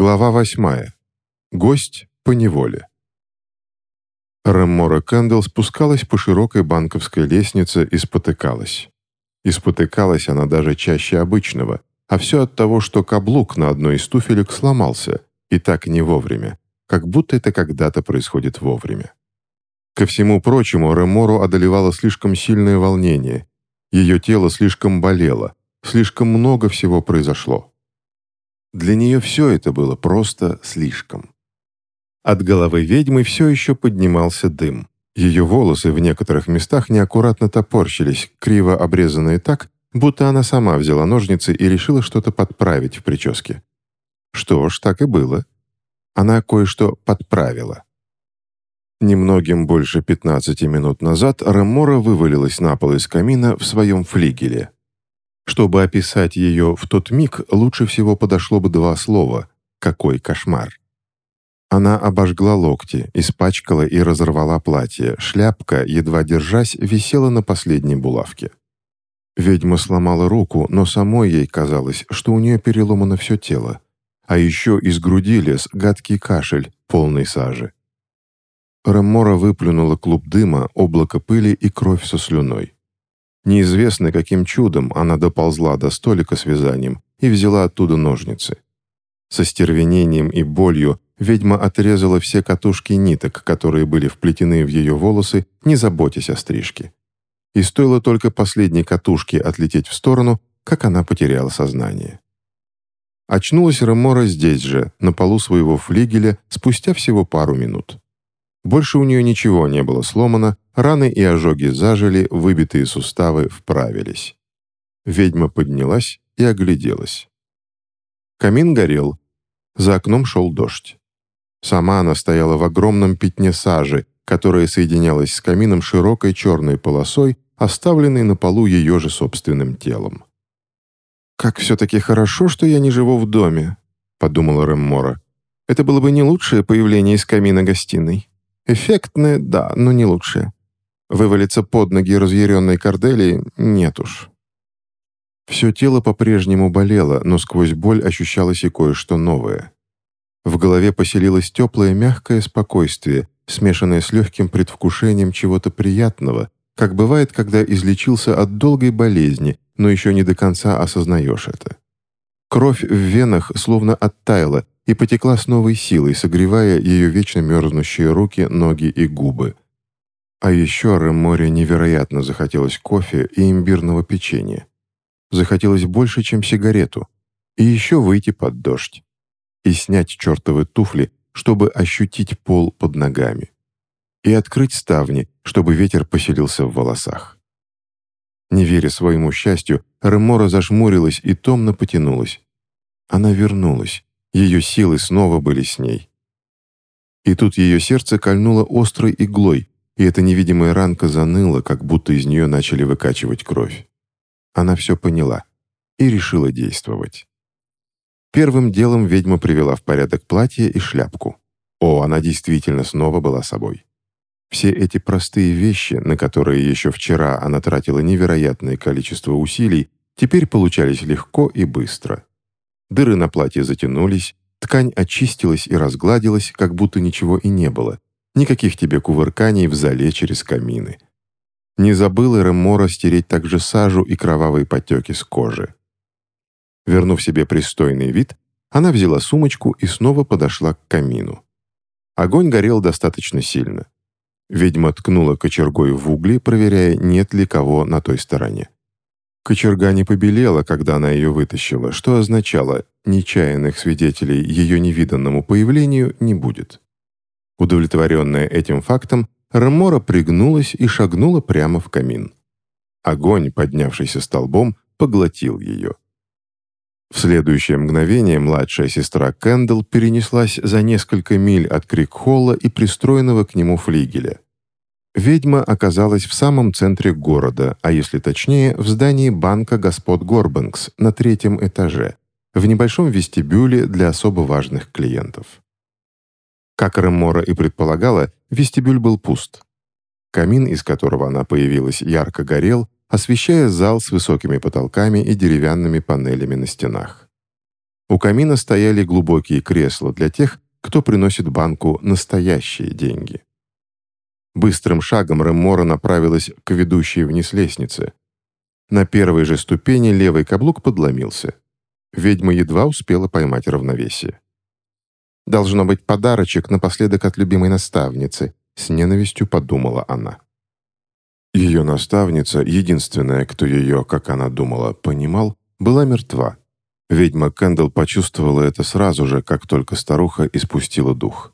Глава восьмая. Гость по неволе. Реммора Кэндл спускалась по широкой банковской лестнице и спотыкалась. И спотыкалась она даже чаще обычного, а все от того, что каблук на одной из туфелек сломался, и так не вовремя, как будто это когда-то происходит вовремя. Ко всему прочему, Ремору одолевало слишком сильное волнение, ее тело слишком болело, слишком много всего произошло. Для нее все это было просто слишком. От головы ведьмы все еще поднимался дым. Ее волосы в некоторых местах неаккуратно топорщились, криво обрезанные так, будто она сама взяла ножницы и решила что-то подправить в прическе. Что ж, так и было. Она кое-что подправила. Немногим больше 15 минут назад Ремора вывалилась на пол из камина в своем флигеле. Чтобы описать ее в тот миг, лучше всего подошло бы два слова «какой кошмар». Она обожгла локти, испачкала и разорвала платье, шляпка, едва держась, висела на последней булавке. Ведьма сломала руку, но самой ей казалось, что у нее переломано все тело. А еще из груди лез гадкий кашель, полный сажи. Рамора выплюнула клуб дыма, облако пыли и кровь со слюной. Неизвестно, каким чудом она доползла до столика с вязанием и взяла оттуда ножницы. Со стервенением и болью ведьма отрезала все катушки ниток, которые были вплетены в ее волосы, не заботясь о стрижке. И стоило только последней катушке отлететь в сторону, как она потеряла сознание. Очнулась Ремора здесь же, на полу своего флигеля, спустя всего пару минут. Больше у нее ничего не было сломано, раны и ожоги зажили, выбитые суставы вправились. Ведьма поднялась и огляделась. Камин горел. За окном шел дождь. Сама она стояла в огромном пятне сажи, которая соединялась с камином широкой черной полосой, оставленной на полу ее же собственным телом. «Как все-таки хорошо, что я не живу в доме», — подумала Реммора. «Это было бы не лучшее появление из камина гостиной». Эффектное, да, но не лучшее. Вывалиться под ноги разъяренной Корделии нет уж. Все тело по-прежнему болело, но сквозь боль ощущалось и кое-что новое. В голове поселилось теплое мягкое спокойствие, смешанное с легким предвкушением чего-то приятного, как бывает, когда излечился от долгой болезни, но еще не до конца осознаешь это. Кровь в венах словно оттаяла, и потекла с новой силой, согревая ее вечно мерзнущие руки, ноги и губы. А еще Реморе невероятно захотелось кофе и имбирного печенья. Захотелось больше, чем сигарету. И еще выйти под дождь. И снять чертовы туфли, чтобы ощутить пол под ногами. И открыть ставни, чтобы ветер поселился в волосах. Не веря своему счастью, Ремора зажмурилась и томно потянулась. Она вернулась. Ее силы снова были с ней. И тут ее сердце кольнуло острой иглой, и эта невидимая ранка заныла, как будто из нее начали выкачивать кровь. Она все поняла и решила действовать. Первым делом ведьма привела в порядок платье и шляпку. О, она действительно снова была собой. Все эти простые вещи, на которые еще вчера она тратила невероятное количество усилий, теперь получались легко и быстро. Дыры на платье затянулись, ткань очистилась и разгладилась, как будто ничего и не было. Никаких тебе кувырканий в зале через камины. Не забыла Ремора стереть также сажу и кровавые потеки с кожи. Вернув себе пристойный вид, она взяла сумочку и снова подошла к камину. Огонь горел достаточно сильно. Ведьма ткнула кочергой в угли, проверяя, нет ли кого на той стороне. Кочерга не побелела, когда она ее вытащила, что означало, нечаянных свидетелей ее невиданному появлению не будет. Удовлетворенная этим фактом, Рамора пригнулась и шагнула прямо в камин. Огонь, поднявшийся столбом, поглотил ее. В следующее мгновение младшая сестра Кэндл перенеслась за несколько миль от Крикхолла и пристроенного к нему флигеля. Ведьма оказалась в самом центре города, а если точнее, в здании банка господ Горбанкс на третьем этаже, в небольшом вестибюле для особо важных клиентов. Как Ремора и предполагала, вестибюль был пуст. Камин, из которого она появилась, ярко горел, освещая зал с высокими потолками и деревянными панелями на стенах. У камина стояли глубокие кресла для тех, кто приносит банку настоящие деньги. Быстрым шагом Реммора направилась к ведущей вниз лестнице. На первой же ступени левый каблук подломился. Ведьма едва успела поймать равновесие. «Должно быть подарочек напоследок от любимой наставницы», с ненавистью подумала она. Ее наставница, единственная, кто ее, как она думала, понимал, была мертва. Ведьма Кэндалл почувствовала это сразу же, как только старуха испустила дух.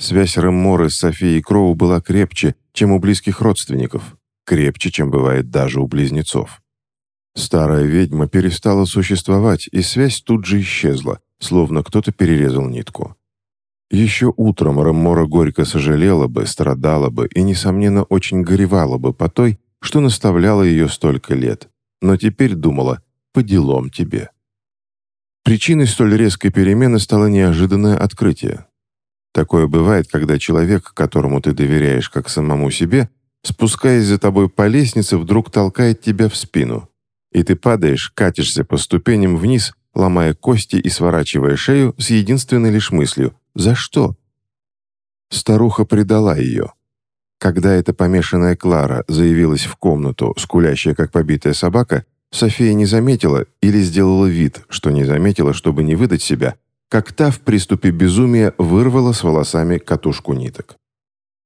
Связь Ремморы с Софией Кроу была крепче, чем у близких родственников, крепче, чем бывает даже у близнецов. Старая ведьма перестала существовать, и связь тут же исчезла, словно кто-то перерезал нитку. Еще утром Реммора горько сожалела бы, страдала бы и, несомненно, очень горевала бы по той, что наставляла ее столько лет, но теперь думала «по делам тебе». Причиной столь резкой перемены стало неожиданное открытие. Такое бывает, когда человек, которому ты доверяешь как самому себе, спускаясь за тобой по лестнице, вдруг толкает тебя в спину, и ты падаешь, катишься по ступеням вниз, ломая кости и сворачивая шею с единственной лишь мыслью «За что?». Старуха предала ее. Когда эта помешанная Клара заявилась в комнату, скулящая как побитая собака, София не заметила или сделала вид, что не заметила, чтобы не выдать себя, как та в приступе безумия вырвала с волосами катушку ниток.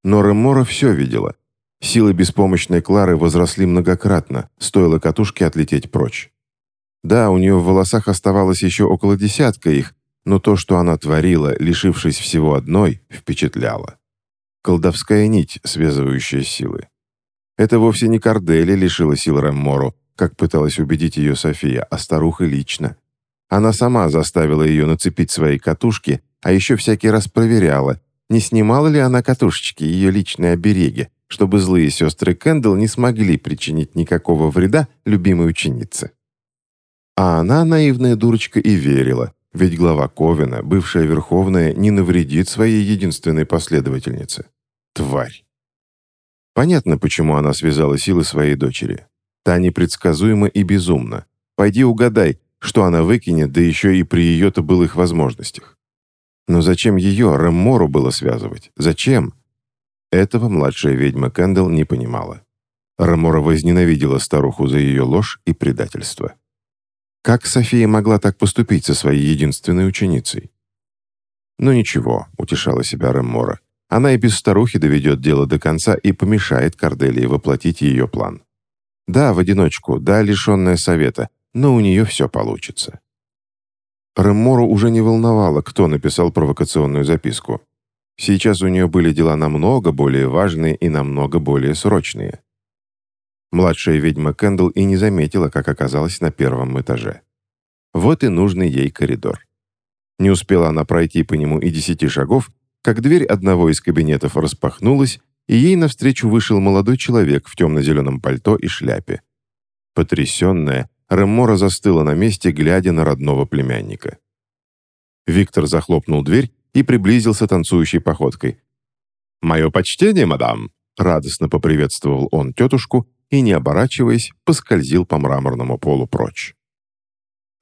Но Ремора все видела. Силы беспомощной Клары возросли многократно, стоило катушке отлететь прочь. Да, у нее в волосах оставалось еще около десятка их, но то, что она творила, лишившись всего одной, впечатляло. Колдовская нить, связывающая силы. Это вовсе не Кардели лишила сил Реммору, как пыталась убедить ее София, а старуха лично. Она сама заставила ее нацепить свои катушки, а еще всякий раз проверяла, не снимала ли она катушечки, ее личные обереги, чтобы злые сестры Кэндалл не смогли причинить никакого вреда любимой ученице. А она, наивная дурочка, и верила, ведь глава Ковина, бывшая Верховная, не навредит своей единственной последовательнице. Тварь. Понятно, почему она связала силы своей дочери. Та непредсказуема и безумна. Пойди угадай, что она выкинет, да еще и при ее-то былых возможностях. Но зачем ее, Реммору, было связывать? Зачем? Этого младшая ведьма Кэндалл не понимала. Ремора возненавидела старуху за ее ложь и предательство. Как София могла так поступить со своей единственной ученицей? «Ну ничего», — утешала себя Реммора. «Она и без старухи доведет дело до конца и помешает Корделии воплотить ее план. Да, в одиночку, да, лишенная совета, но у нее все получится. Реммору уже не волновало, кто написал провокационную записку. Сейчас у нее были дела намного более важные и намного более срочные. Младшая ведьма Кэндл и не заметила, как оказалась на первом этаже. Вот и нужный ей коридор. Не успела она пройти по нему и десяти шагов, как дверь одного из кабинетов распахнулась, и ей навстречу вышел молодой человек в темно-зеленом пальто и шляпе. Потрясенная, Реммора застыла на месте, глядя на родного племянника. Виктор захлопнул дверь и приблизился танцующей походкой. «Мое почтение, мадам!» Радостно поприветствовал он тетушку и, не оборачиваясь, поскользил по мраморному полу прочь.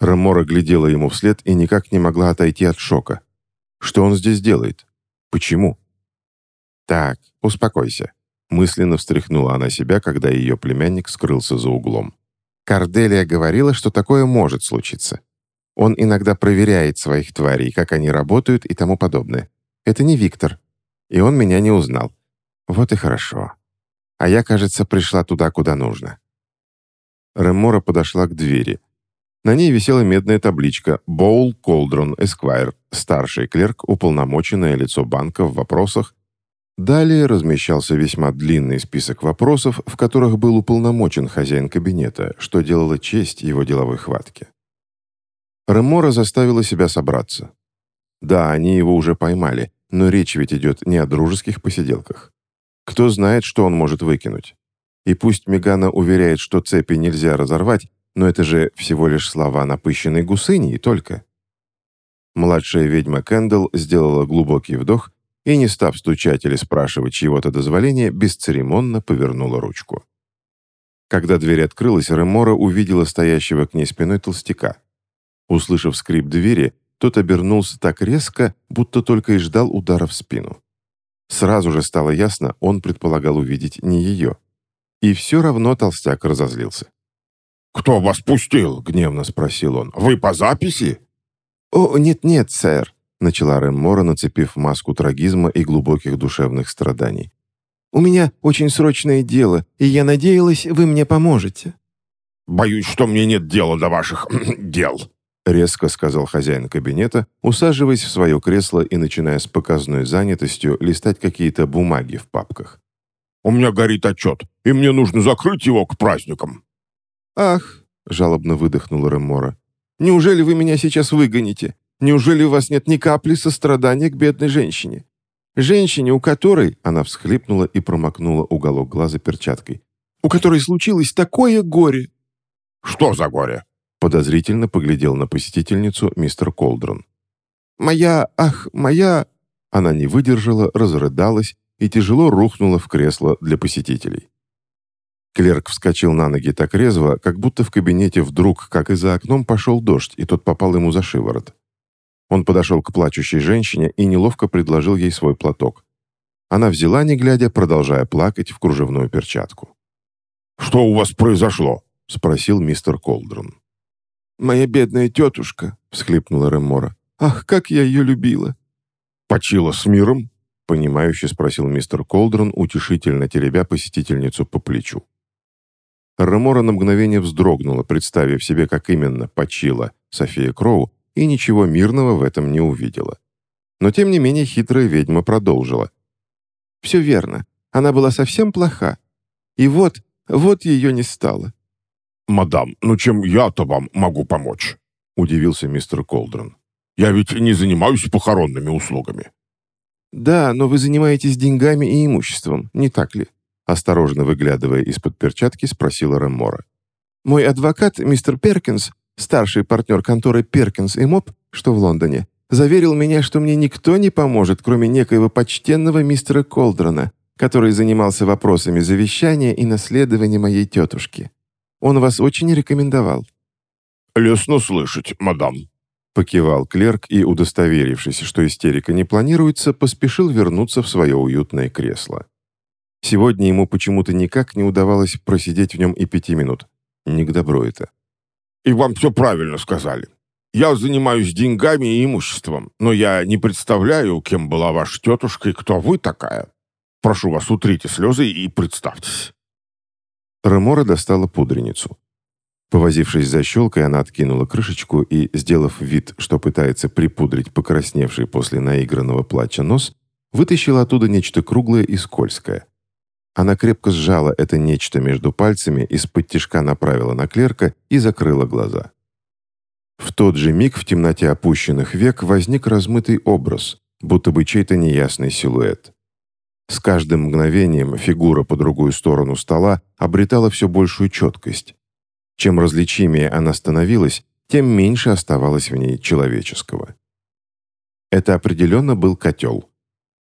Ремора глядела ему вслед и никак не могла отойти от шока. Что он здесь делает? Почему? «Так, успокойся», — мысленно встряхнула она себя, когда ее племянник скрылся за углом. Карделия говорила, что такое может случиться. Он иногда проверяет своих тварей, как они работают и тому подобное. Это не Виктор. И он меня не узнал. Вот и хорошо. А я, кажется, пришла туда, куда нужно. Ремора подошла к двери. На ней висела медная табличка «Боул Колдрон Эсквайр», старший клерк, уполномоченное лицо банка в вопросах Далее размещался весьма длинный список вопросов, в которых был уполномочен хозяин кабинета, что делало честь его деловой хватке. Ремора заставила себя собраться. Да, они его уже поймали, но речь ведь идет не о дружеских посиделках. Кто знает, что он может выкинуть. И пусть Мегана уверяет, что цепи нельзя разорвать, но это же всего лишь слова напыщенной гусыни и только. Младшая ведьма Кэндалл сделала глубокий вдох и, не став стучать или спрашивать чьего-то дозволения, бесцеремонно повернула ручку. Когда дверь открылась, Ремора увидела стоящего к ней спиной толстяка. Услышав скрип двери, тот обернулся так резко, будто только и ждал удара в спину. Сразу же стало ясно, он предполагал увидеть не ее. И все равно толстяк разозлился. «Кто вас пустил?» — гневно спросил он. «Вы по записи?» «О, нет-нет, сэр», — начала Реммора, нацепив маску трагизма и глубоких душевных страданий. «У меня очень срочное дело, и я надеялась, вы мне поможете». «Боюсь, что мне нет дела до ваших дел», — резко сказал хозяин кабинета, усаживаясь в свое кресло и начиная с показной занятостью листать какие-то бумаги в папках. «У меня горит отчет, и мне нужно закрыть его к праздникам». «Ах!» — жалобно выдохнула Ремора. «Неужели вы меня сейчас выгоните? Неужели у вас нет ни капли сострадания к бедной женщине? Женщине, у которой...» — она всхлипнула и промокнула уголок глаза перчаткой. «У которой случилось такое горе!» «Что за горе?» Подозрительно поглядел на посетительницу мистер Колдрон. «Моя... Ах, моя...» Она не выдержала, разрыдалась и тяжело рухнула в кресло для посетителей. Клерк вскочил на ноги так резво, как будто в кабинете вдруг, как и за окном, пошел дождь, и тот попал ему за шиворот. Он подошел к плачущей женщине и неловко предложил ей свой платок. Она взяла, не глядя, продолжая плакать в кружевную перчатку. «Что у вас произошло?» — спросил мистер Колдрон. «Моя бедная тетушка», — всхлипнула Ремора. «Ах, как я ее любила!» «Почила с миром?» — понимающе спросил мистер Колдрон, утешительно теребя посетительницу по плечу. Ремора на мгновение вздрогнула, представив себе, как именно почила София Кроу, и ничего мирного в этом не увидела. Но тем не менее хитрая ведьма продолжила. «Все верно. Она была совсем плоха. И вот, вот ее не стало. «Мадам, ну чем я-то вам могу помочь?» — удивился мистер Колдрон. «Я ведь не занимаюсь похоронными услугами». «Да, но вы занимаетесь деньгами и имуществом, не так ли?» Осторожно выглядывая из-под перчатки, спросила Реммора. «Мой адвокат, мистер Перкинс, старший партнер конторы Перкинс и Моп, что в Лондоне, заверил меня, что мне никто не поможет, кроме некоего почтенного мистера Колдрона, который занимался вопросами завещания и наследования моей тетушки. Он вас очень рекомендовал». «Лестно слышать, мадам», — покивал клерк и, удостоверившись, что истерика не планируется, поспешил вернуться в свое уютное кресло. Сегодня ему почему-то никак не удавалось просидеть в нем и пяти минут. Не к добру это. «И вам все правильно сказали. Я занимаюсь деньгами и имуществом, но я не представляю, кем была ваша тетушка и кто вы такая. Прошу вас, утрите слезы и представьтесь». Ремора достала пудреницу. Повозившись за щелкой, она откинула крышечку и, сделав вид, что пытается припудрить покрасневший после наигранного плача нос, вытащила оттуда нечто круглое и скользкое. Она крепко сжала это нечто между пальцами, из-под тишка направила на клерка и закрыла глаза. В тот же миг в темноте опущенных век возник размытый образ, будто бы чей-то неясный силуэт. С каждым мгновением фигура по другую сторону стола обретала все большую четкость. Чем различимее она становилась, тем меньше оставалось в ней человеческого. Это определенно был котел.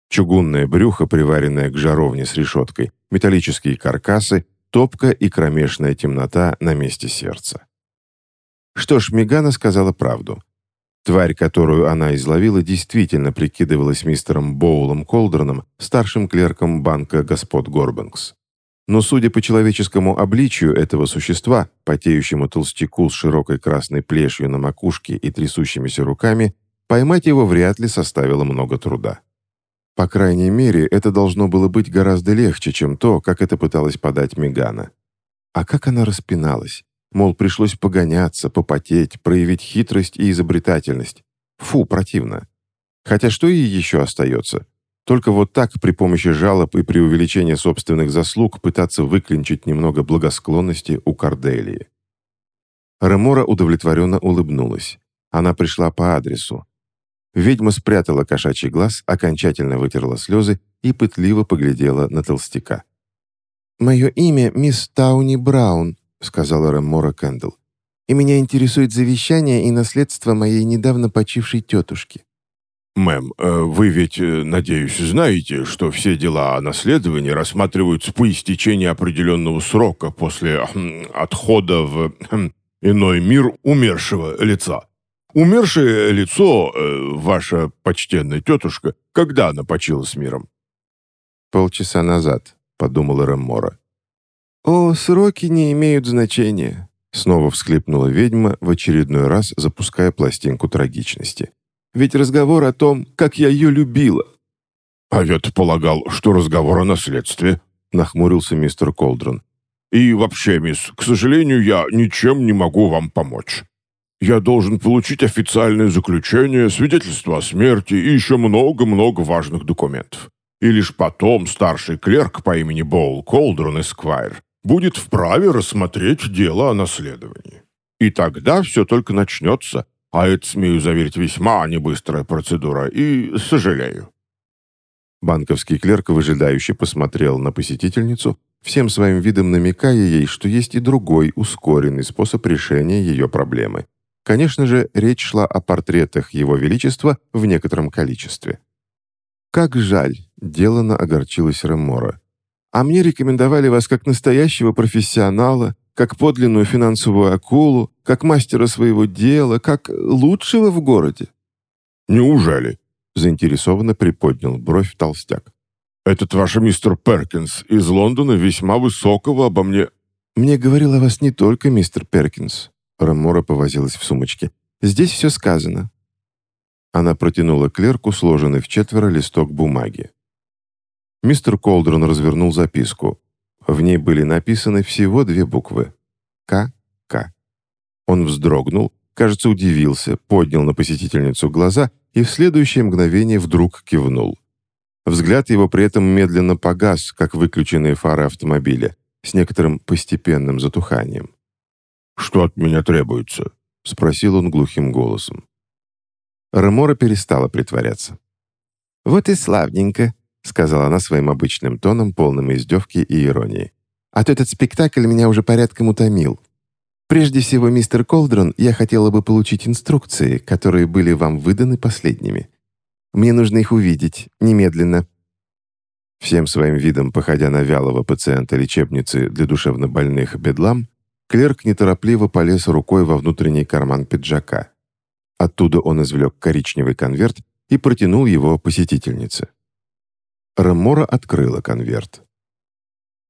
Чугунное брюхо, приваренное к жаровне с решеткой, металлические каркасы, топка и кромешная темнота на месте сердца. Что ж, Мегана сказала правду. Тварь, которую она изловила, действительно прикидывалась мистером Боулом Колдерном, старшим клерком банка господ Горбанкс. Но судя по человеческому обличию этого существа, потеющему толстяку с широкой красной плешью на макушке и трясущимися руками, поймать его вряд ли составило много труда. По крайней мере, это должно было быть гораздо легче, чем то, как это пыталась подать Мегана. А как она распиналась? Мол, пришлось погоняться, попотеть, проявить хитрость и изобретательность. Фу, противно. Хотя что ей еще остается? Только вот так, при помощи жалоб и преувеличения собственных заслуг, пытаться выклинчить немного благосклонности у Корделии. Ремора удовлетворенно улыбнулась. Она пришла по адресу. Ведьма спрятала кошачий глаз, окончательно вытерла слезы и пытливо поглядела на толстяка. «Мое имя мисс Тауни Браун», сказала Реммора Кэндл. «И меня интересует завещание и наследство моей недавно почившей тетушки». «Мэм, э, вы ведь, э, надеюсь, знаете, что все дела о наследовании рассматриваются по истечении определенного срока после хм, отхода в хм, иной мир умершего лица?» Умершее лицо, э, ваша почтенная тетушка, когда она почила с миром?» «Полчаса назад», — подумала Реммора. «О, сроки не имеют значения», — снова всхлипнула ведьма, в очередной раз запуская пластинку трагичности. «Ведь разговор о том, как я ее любила». «А я-то полагал, что разговор о наследстве», — нахмурился мистер Колдрон. «И вообще, мисс, к сожалению, я ничем не могу вам помочь. Я должен получить официальное заключение, свидетельство о смерти и еще много-много важных документов. И лишь потом старший клерк по имени Боул Колдрон Эсквайр будет вправе рассмотреть дело о наследовании. И тогда все только начнется, а это, смею заверить, весьма небыстрая процедура, и сожалею». Банковский клерк выжидающе посмотрел на посетительницу, всем своим видом намекая ей, что есть и другой ускоренный способ решения ее проблемы. Конечно же, речь шла о портретах Его Величества в некотором количестве. «Как жаль!» — делано огорчилась Ремора. А мне рекомендовали вас как настоящего профессионала, как подлинную финансовую акулу, как мастера своего дела, как лучшего в городе». «Неужели?» — заинтересованно приподнял бровь толстяк. «Этот ваш мистер Перкинс из Лондона весьма высокого обо мне...» «Мне говорил о вас не только мистер Перкинс», — Рамора повозилась в сумочке. «Здесь все сказано». Она протянула клерку сложенный в четверо листок бумаги. Мистер Колдрон развернул записку. В ней были написаны всего две буквы. К.К. Он вздрогнул, кажется, удивился, поднял на посетительницу глаза и в следующее мгновение вдруг кивнул. Взгляд его при этом медленно погас, как выключенные фары автомобиля, с некоторым постепенным затуханием. «Что от меня требуется?» — спросил он глухим голосом. Ремора перестала притворяться. «Вот и славненько», — сказала она своим обычным тоном, полным издевки и иронии. «А то этот спектакль меня уже порядком утомил. Прежде всего, мистер Колдрон, я хотела бы получить инструкции, которые были вам выданы последними. Мне нужно их увидеть, немедленно». Всем своим видом, походя на вялого пациента лечебницы для душевнобольных бедлам, клерк неторопливо полез рукой во внутренний карман пиджака. Оттуда он извлек коричневый конверт и протянул его посетительнице. Ремора открыла конверт.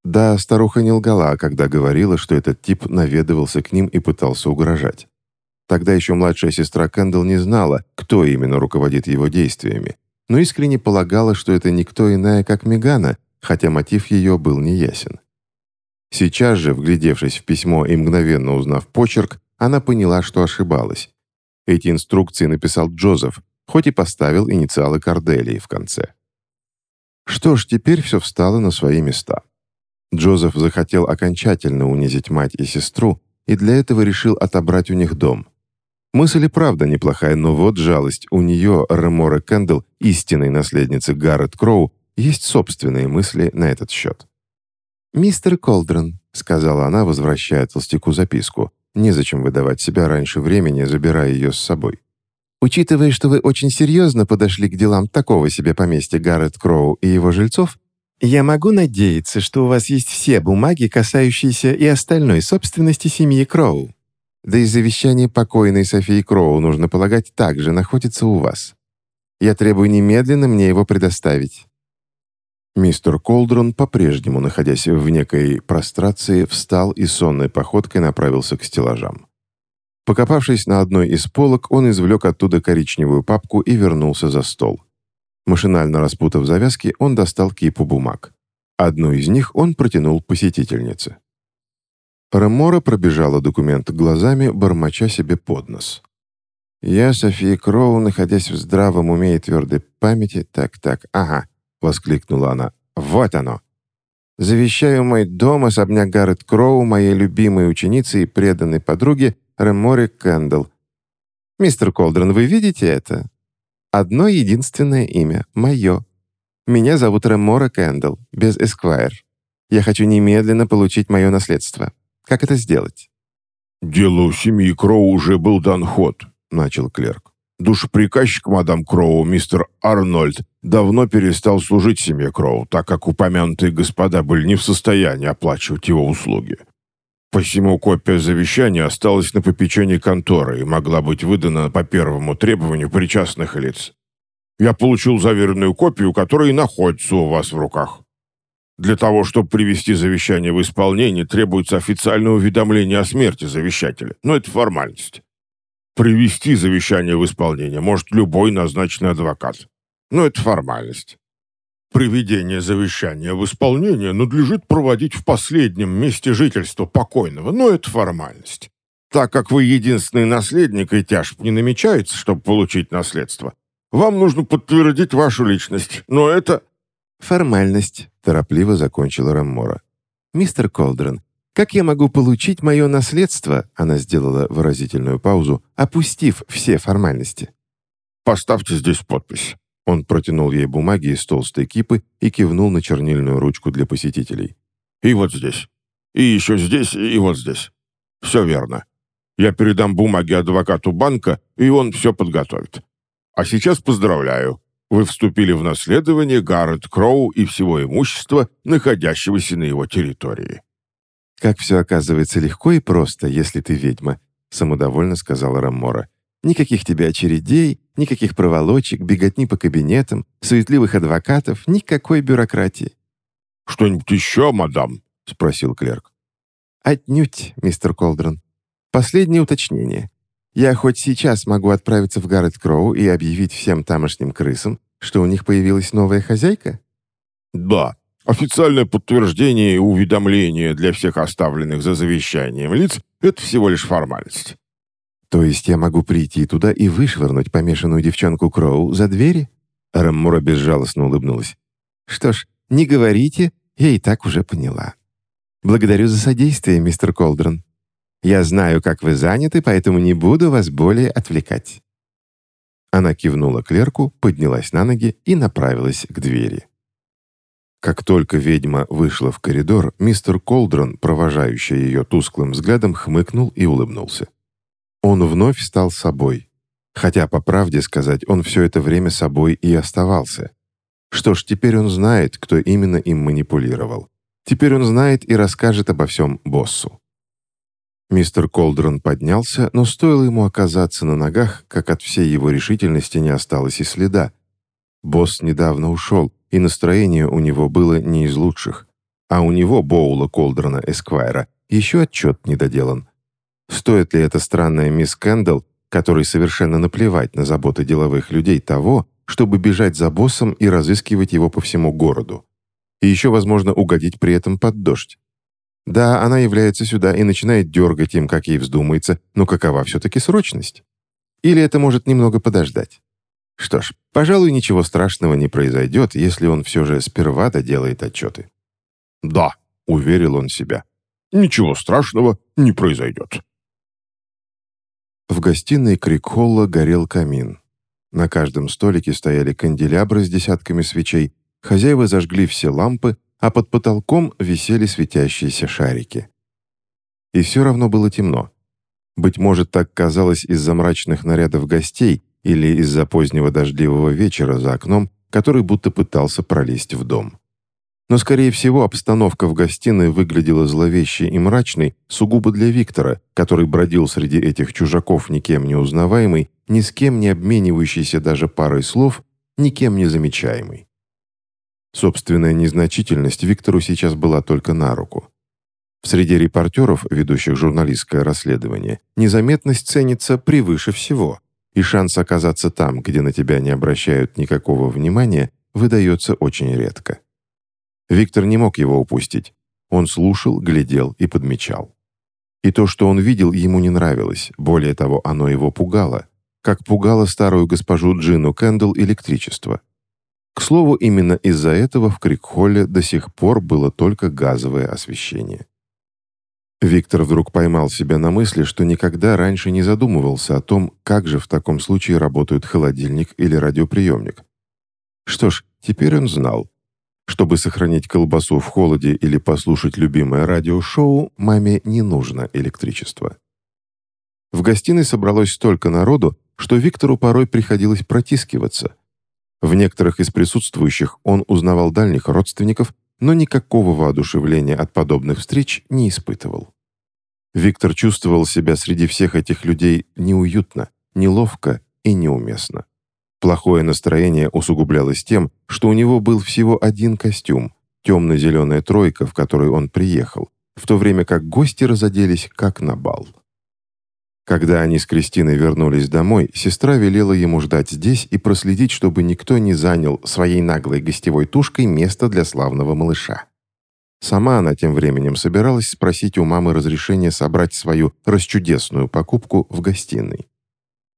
Да, старуха не лгала, когда говорила, что этот тип наведывался к ним и пытался угрожать. Тогда еще младшая сестра Кэндалл не знала, кто именно руководит его действиями, но искренне полагала, что это никто иная, как Мегана, хотя мотив ее был неясен. Сейчас же, вглядевшись в письмо и мгновенно узнав почерк, она поняла, что ошибалась. Эти инструкции написал Джозеф, хоть и поставил инициалы Корделии в конце. Что ж, теперь все встало на свои места. Джозеф захотел окончательно унизить мать и сестру, и для этого решил отобрать у них дом. Мысль и правда неплохая, но вот жалость. У нее, Ремора Кэндл, истинной наследницы Гаррет Кроу, есть собственные мысли на этот счет. «Мистер Колдрон», — сказала она, возвращая толстяку записку, «незачем выдавать себя раньше времени, забирая ее с собой. Учитывая, что вы очень серьезно подошли к делам такого себе поместья Гаррет Кроу и его жильцов, я могу надеяться, что у вас есть все бумаги, касающиеся и остальной собственности семьи Кроу. Да и завещание покойной Софии Кроу, нужно полагать, также находится у вас. Я требую немедленно мне его предоставить». Мистер Колдрон, по-прежнему находясь в некой прострации, встал и сонной походкой направился к стеллажам. Покопавшись на одной из полок, он извлек оттуда коричневую папку и вернулся за стол. Машинально распутав завязки, он достал кипу бумаг. Одну из них он протянул посетительнице. Ремора пробежала документ глазами, бормоча себе под нос. «Я, София Кроу, находясь в здравом уме и твердой памяти, так-так, ага», — воскликнула она. «Вот оно! Завещаю мой дом, особняк Гаррет Кроу, моей любимой ученице и преданной подруге Ремори Кэндл. «Мистер Колдрон, вы видите это? Одно единственное имя, мое. Меня зовут Ремора Кэндл, без Эсквайр. Я хочу немедленно получить мое наследство. Как это сделать?» «Делу семьи Кроу уже был дан ход», — начал клерк. «Душеприказчик мадам Кроу, мистер Арнольд, давно перестал служить семье Кроу, так как упомянутые господа были не в состоянии оплачивать его услуги. Посему копия завещания осталась на попечении конторы и могла быть выдана по первому требованию причастных лиц. Я получил заверенную копию, которая и находится у вас в руках. Для того, чтобы привести завещание в исполнение, требуется официальное уведомление о смерти завещателя, но это формальность. Привести завещание в исполнение может любой назначенный адвокат, но это формальность. Приведение завещания в исполнение надлежит проводить в последнем месте жительства покойного, но это формальность. Так как вы единственный наследник и тяжб не намечается, чтобы получить наследство, вам нужно подтвердить вашу личность, но это...» «Формальность», — торопливо закончила Раммора. «Мистер Колдрон, как я могу получить мое наследство?» Она сделала выразительную паузу, опустив все формальности. «Поставьте здесь подпись». Он протянул ей бумаги из толстой кипы и кивнул на чернильную ручку для посетителей. «И вот здесь. И еще здесь, и вот здесь. Все верно. Я передам бумаги адвокату банка, и он все подготовит. А сейчас поздравляю. Вы вступили в наследование Гаррет Кроу и всего имущества, находящегося на его территории». «Как все оказывается легко и просто, если ты ведьма», — самодовольно сказала Раммора. Никаких тебе очередей, никаких проволочек, беготни по кабинетам, суетливых адвокатов, никакой бюрократии. «Что-нибудь еще, мадам?» — спросил клерк. «Отнюдь, мистер Колдрон. Последнее уточнение. Я хоть сейчас могу отправиться в Гаррет Кроу и объявить всем тамошним крысам, что у них появилась новая хозяйка?» «Да. Официальное подтверждение и уведомление для всех оставленных за завещанием лиц — это всего лишь формальность. «То есть я могу прийти туда и вышвырнуть помешанную девчонку Кроу за двери?» Раммура безжалостно улыбнулась. «Что ж, не говорите, я и так уже поняла. Благодарю за содействие, мистер Колдрон. Я знаю, как вы заняты, поэтому не буду вас более отвлекать». Она кивнула клерку, поднялась на ноги и направилась к двери. Как только ведьма вышла в коридор, мистер Колдрон, провожающий ее тусклым взглядом, хмыкнул и улыбнулся. Он вновь стал собой. Хотя, по правде сказать, он все это время собой и оставался. Что ж, теперь он знает, кто именно им манипулировал. Теперь он знает и расскажет обо всем боссу. Мистер Колдрон поднялся, но стоило ему оказаться на ногах, как от всей его решительности не осталось и следа. Босс недавно ушел, и настроение у него было не из лучших. А у него, Боула Колдрона Эсквайра, еще отчет не доделан. Стоит ли эта странная мисс Кэндалл, которой совершенно наплевать на заботы деловых людей, того, чтобы бежать за боссом и разыскивать его по всему городу? И еще, возможно, угодить при этом под дождь. Да, она является сюда и начинает дергать им, как ей вздумается, но какова все-таки срочность? Или это может немного подождать? Что ж, пожалуй, ничего страшного не произойдет, если он все же сперва доделает отчеты. «Да», — уверил он себя, — «ничего страшного не произойдет». В гостиной Крикхолла горел камин. На каждом столике стояли канделябры с десятками свечей, хозяева зажгли все лампы, а под потолком висели светящиеся шарики. И все равно было темно. Быть может, так казалось из-за мрачных нарядов гостей или из-за позднего дождливого вечера за окном, который будто пытался пролезть в дом. Но, скорее всего, обстановка в гостиной выглядела зловещей и мрачной сугубо для Виктора, который бродил среди этих чужаков никем не узнаваемый, ни с кем не обменивающийся даже парой слов, никем не замечаемый. Собственная незначительность Виктору сейчас была только на руку. В среде репортеров, ведущих журналистское расследование, незаметность ценится превыше всего, и шанс оказаться там, где на тебя не обращают никакого внимания, выдается очень редко. Виктор не мог его упустить. Он слушал, глядел и подмечал. И то, что он видел, ему не нравилось. Более того, оно его пугало. Как пугало старую госпожу Джину Кэндл электричество. К слову, именно из-за этого в Крикхолле до сих пор было только газовое освещение. Виктор вдруг поймал себя на мысли, что никогда раньше не задумывался о том, как же в таком случае работают холодильник или радиоприемник. Что ж, теперь он знал. Чтобы сохранить колбасу в холоде или послушать любимое радиошоу, маме не нужно электричество. В гостиной собралось столько народу, что Виктору порой приходилось протискиваться. В некоторых из присутствующих он узнавал дальних родственников, но никакого воодушевления от подобных встреч не испытывал. Виктор чувствовал себя среди всех этих людей неуютно, неловко и неуместно. Плохое настроение усугублялось тем, что у него был всего один костюм, темно-зеленая тройка, в которой он приехал, в то время как гости разоделись как на бал. Когда они с Кристиной вернулись домой, сестра велела ему ждать здесь и проследить, чтобы никто не занял своей наглой гостевой тушкой место для славного малыша. Сама она тем временем собиралась спросить у мамы разрешения собрать свою расчудесную покупку в гостиной.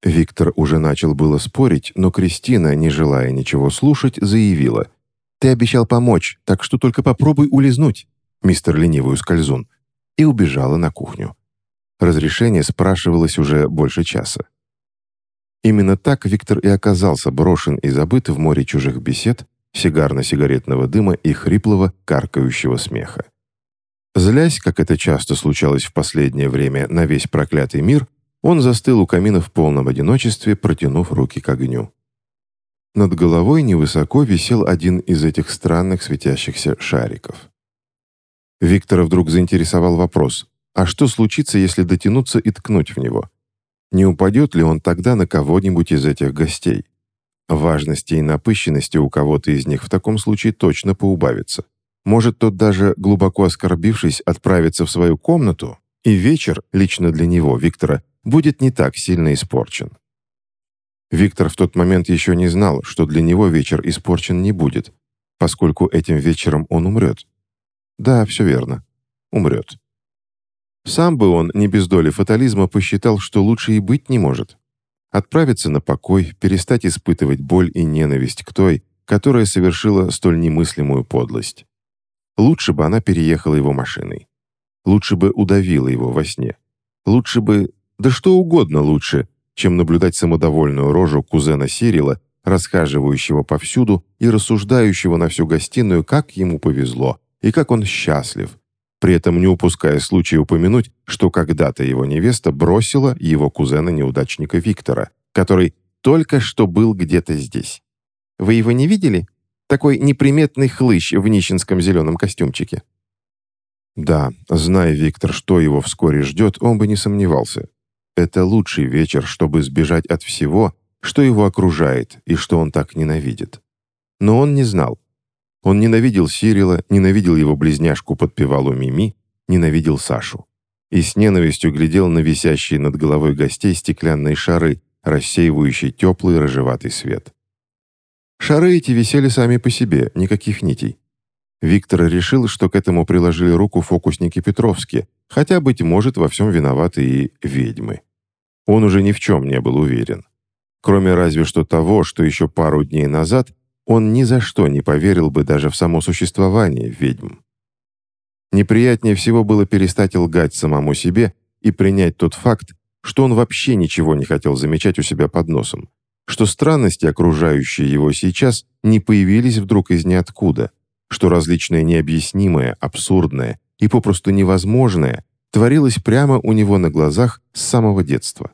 Виктор уже начал было спорить, но Кристина, не желая ничего слушать, заявила. «Ты обещал помочь, так что только попробуй улизнуть, мистер ленивый скользун», и убежала на кухню. Разрешение спрашивалось уже больше часа. Именно так Виктор и оказался брошен и забыт в море чужих бесед, сигарно-сигаретного дыма и хриплого, каркающего смеха. Злясь, как это часто случалось в последнее время на весь проклятый мир, он застыл у камина в полном одиночестве, протянув руки к огню. Над головой невысоко висел один из этих странных светящихся шариков. Виктора вдруг заинтересовал вопрос, а что случится, если дотянуться и ткнуть в него? Не упадет ли он тогда на кого-нибудь из этих гостей? Важности и напыщенности у кого-то из них в таком случае точно поубавится. Может, тот даже, глубоко оскорбившись, отправится в свою комнату, и вечер, лично для него, Виктора, будет не так сильно испорчен. Виктор в тот момент еще не знал, что для него вечер испорчен не будет, поскольку этим вечером он умрет. Да, все верно. Умрет. Сам бы он, не без доли фатализма, посчитал, что лучше и быть не может. Отправиться на покой, перестать испытывать боль и ненависть к той, которая совершила столь немыслимую подлость. Лучше бы она переехала его машиной. Лучше бы удавила его во сне. Лучше бы... Да что угодно лучше, чем наблюдать самодовольную рожу кузена Сирила, расхаживающего повсюду и рассуждающего на всю гостиную, как ему повезло и как он счастлив, при этом не упуская случая упомянуть, что когда-то его невеста бросила его кузена-неудачника Виктора, который только что был где-то здесь. Вы его не видели? Такой неприметный хлыщ в нищенском зеленом костюмчике. Да, зная Виктор, что его вскоре ждет, он бы не сомневался. Это лучший вечер, чтобы сбежать от всего, что его окружает и что он так ненавидит. Но он не знал, он ненавидел Сирила, ненавидел его близняшку подпевалу Мими, ненавидел Сашу. И с ненавистью глядел на висящие над головой гостей стеклянные шары, рассеивающие теплый рыжеватый свет. Шары эти висели сами по себе, никаких нитей. Виктор решил, что к этому приложили руку фокусники Петровские, хотя, быть может, во всем виноваты и ведьмы. Он уже ни в чем не был уверен. Кроме разве что того, что еще пару дней назад он ни за что не поверил бы даже в само существование ведьм. Неприятнее всего было перестать лгать самому себе и принять тот факт, что он вообще ничего не хотел замечать у себя под носом, что странности, окружающие его сейчас, не появились вдруг из ниоткуда, что различное необъяснимое, абсурдное и попросту невозможное творилось прямо у него на глазах с самого детства.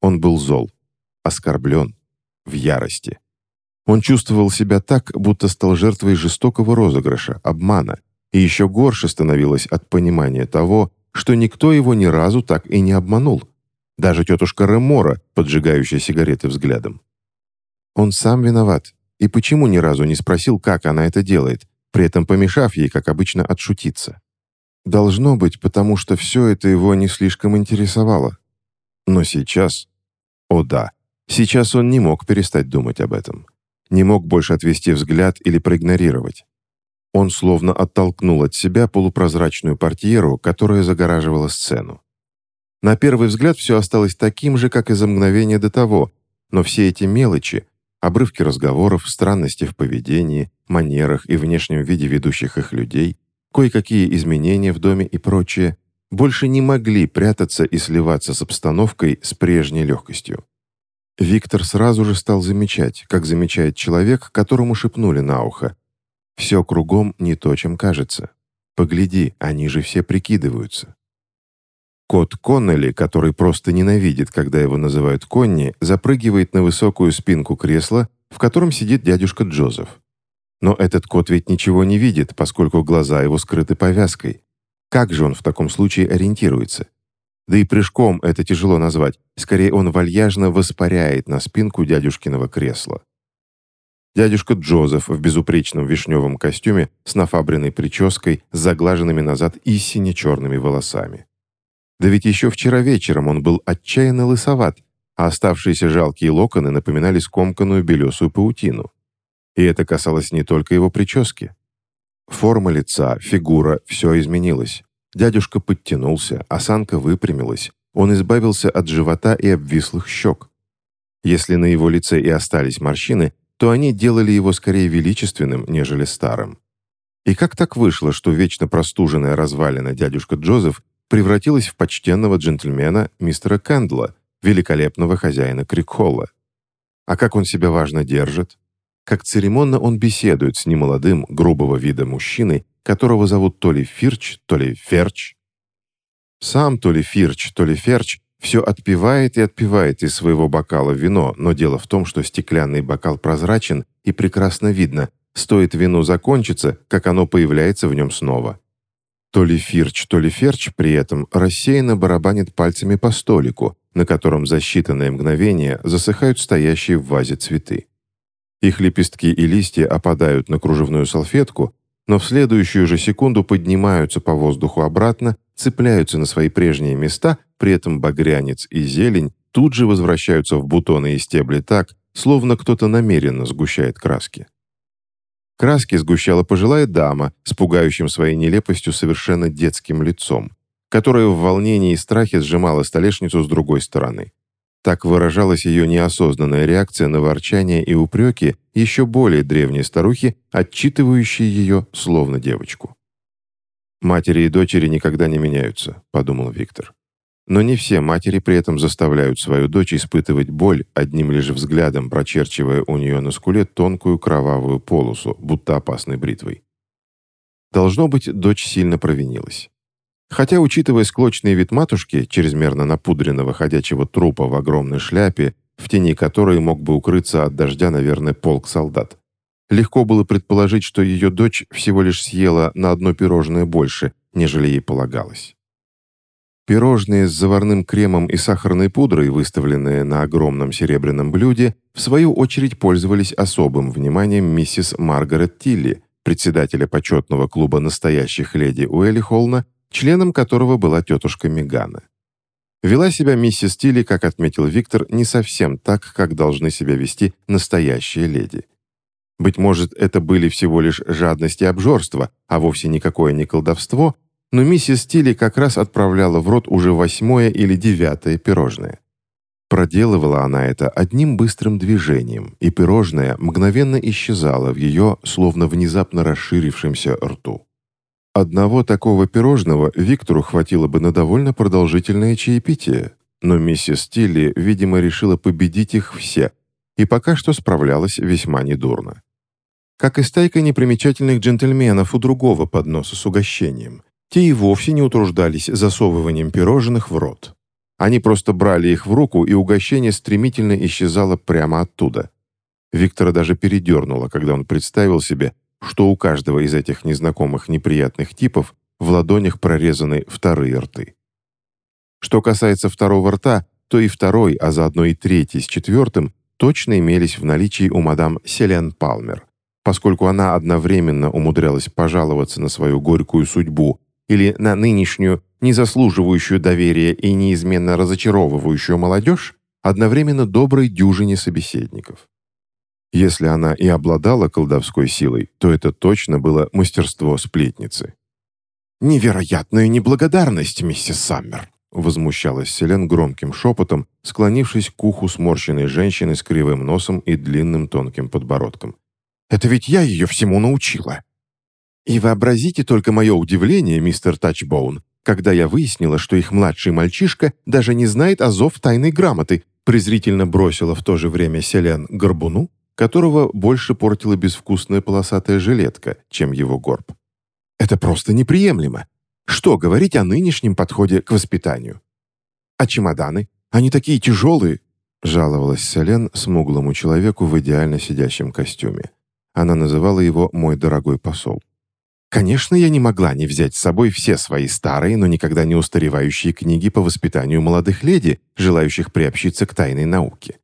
Он был зол, оскорблен, в ярости. Он чувствовал себя так, будто стал жертвой жестокого розыгрыша, обмана, и еще горше становилось от понимания того, что никто его ни разу так и не обманул, даже тетушка Ремора, поджигающая сигареты взглядом. Он сам виноват, и почему ни разу не спросил, как она это делает, при этом помешав ей, как обычно, отшутиться? Должно быть, потому что все это его не слишком интересовало. Но сейчас... О да, сейчас он не мог перестать думать об этом не мог больше отвести взгляд или проигнорировать. Он словно оттолкнул от себя полупрозрачную портьеру, которая загораживала сцену. На первый взгляд все осталось таким же, как и за мгновение до того, но все эти мелочи, обрывки разговоров, странности в поведении, манерах и внешнем виде ведущих их людей, кое-какие изменения в доме и прочее, больше не могли прятаться и сливаться с обстановкой с прежней легкостью. Виктор сразу же стал замечать, как замечает человек, которому шепнули на ухо. «Все кругом не то, чем кажется. Погляди, они же все прикидываются». Кот Коннелли, который просто ненавидит, когда его называют Конни, запрыгивает на высокую спинку кресла, в котором сидит дядюшка Джозеф. Но этот кот ведь ничего не видит, поскольку глаза его скрыты повязкой. Как же он в таком случае ориентируется? Да и прыжком это тяжело назвать. Скорее, он вальяжно воспаряет на спинку дядюшкиного кресла. Дядюшка Джозеф в безупречном вишневом костюме с нафабренной прической, с заглаженными назад и сине-черными волосами. Да ведь еще вчера вечером он был отчаянно лысоват, а оставшиеся жалкие локоны напоминали скомканную белесую паутину. И это касалось не только его прически. Форма лица, фигура — все изменилось. Дядюшка подтянулся, осанка выпрямилась. Он избавился от живота и обвислых щек. Если на его лице и остались морщины, то они делали его скорее величественным, нежели старым. И как так вышло, что вечно простуженная развалина дядюшка Джозеф превратилась в почтенного джентльмена мистера Кэндла, великолепного хозяина Крикхолла? А как он себя важно держит? Как церемонно он беседует с немолодым, грубого вида мужчиной, которого зовут то ли Фирч, то ли Ферч. Сам то ли Фирч, то ли Ферч все отпивает и отпивает из своего бокала вино, но дело в том, что стеклянный бокал прозрачен и прекрасно видно, стоит вину закончиться, как оно появляется в нем снова. То ли Фирч, то ли Ферч при этом рассеянно барабанит пальцами по столику, на котором за считанные мгновения засыхают стоящие в вазе цветы. Их лепестки и листья опадают на кружевную салфетку, но в следующую же секунду поднимаются по воздуху обратно, цепляются на свои прежние места, при этом багрянец и зелень тут же возвращаются в бутоны и стебли так, словно кто-то намеренно сгущает краски. Краски сгущала пожилая дама с пугающим своей нелепостью совершенно детским лицом, которая в волнении и страхе сжимала столешницу с другой стороны. Так выражалась ее неосознанная реакция на ворчание и упреки еще более древней старухи, отчитывающей ее словно девочку. «Матери и дочери никогда не меняются», — подумал Виктор. Но не все матери при этом заставляют свою дочь испытывать боль, одним лишь взглядом прочерчивая у нее на скуле тонкую кровавую полосу, будто опасной бритвой. Должно быть, дочь сильно провинилась. Хотя, учитывая склочный вид матушки, чрезмерно напудренного ходячего трупа в огромной шляпе, в тени которой мог бы укрыться от дождя, наверное, полк солдат, легко было предположить, что ее дочь всего лишь съела на одно пирожное больше, нежели ей полагалось. Пирожные с заварным кремом и сахарной пудрой, выставленные на огромном серебряном блюде, в свою очередь пользовались особым вниманием миссис Маргарет Тилли, председателя почетного клуба настоящих леди Уэлли Холна членом которого была тетушка Мегана. Вела себя миссис Тилли, как отметил Виктор, не совсем так, как должны себя вести настоящие леди. Быть может, это были всего лишь жадность и обжорство, а вовсе никакое не колдовство, но миссис Тилли как раз отправляла в рот уже восьмое или девятое пирожное. Проделывала она это одним быстрым движением, и пирожное мгновенно исчезало в ее, словно внезапно расширившемся рту. Одного такого пирожного Виктору хватило бы на довольно продолжительное чаепитие, но миссис Тилли, видимо, решила победить их все, и пока что справлялась весьма недурно. Как и стайка непримечательных джентльменов у другого подноса с угощением, те и вовсе не утруждались засовыванием пирожных в рот. Они просто брали их в руку, и угощение стремительно исчезало прямо оттуда. Виктора даже передернуло, когда он представил себе, что у каждого из этих незнакомых неприятных типов в ладонях прорезаны вторые рты. Что касается второго рта, то и второй, а заодно и третий с четвертым точно имелись в наличии у мадам Селен Палмер, поскольку она одновременно умудрялась пожаловаться на свою горькую судьбу или на нынешнюю, не заслуживающую доверия и неизменно разочаровывающую молодежь, одновременно доброй дюжине собеседников. Если она и обладала колдовской силой, то это точно было мастерство сплетницы. «Невероятная неблагодарность, миссис Саммер!» возмущалась Селен громким шепотом, склонившись к уху сморщенной женщины с кривым носом и длинным тонким подбородком. «Это ведь я ее всему научила!» «И вообразите только мое удивление, мистер Тачбоун, когда я выяснила, что их младший мальчишка даже не знает азов тайной грамоты», презрительно бросила в то же время Селен горбуну, которого больше портила безвкусная полосатая жилетка, чем его горб. Это просто неприемлемо. Что говорить о нынешнем подходе к воспитанию? А чемоданы? Они такие тяжелые, жаловалась Селен смуглому человеку в идеально сидящем костюме. Она называла его «мой дорогой посол». Конечно, я не могла не взять с собой все свои старые, но никогда не устаревающие книги по воспитанию молодых леди, желающих приобщиться к тайной науке.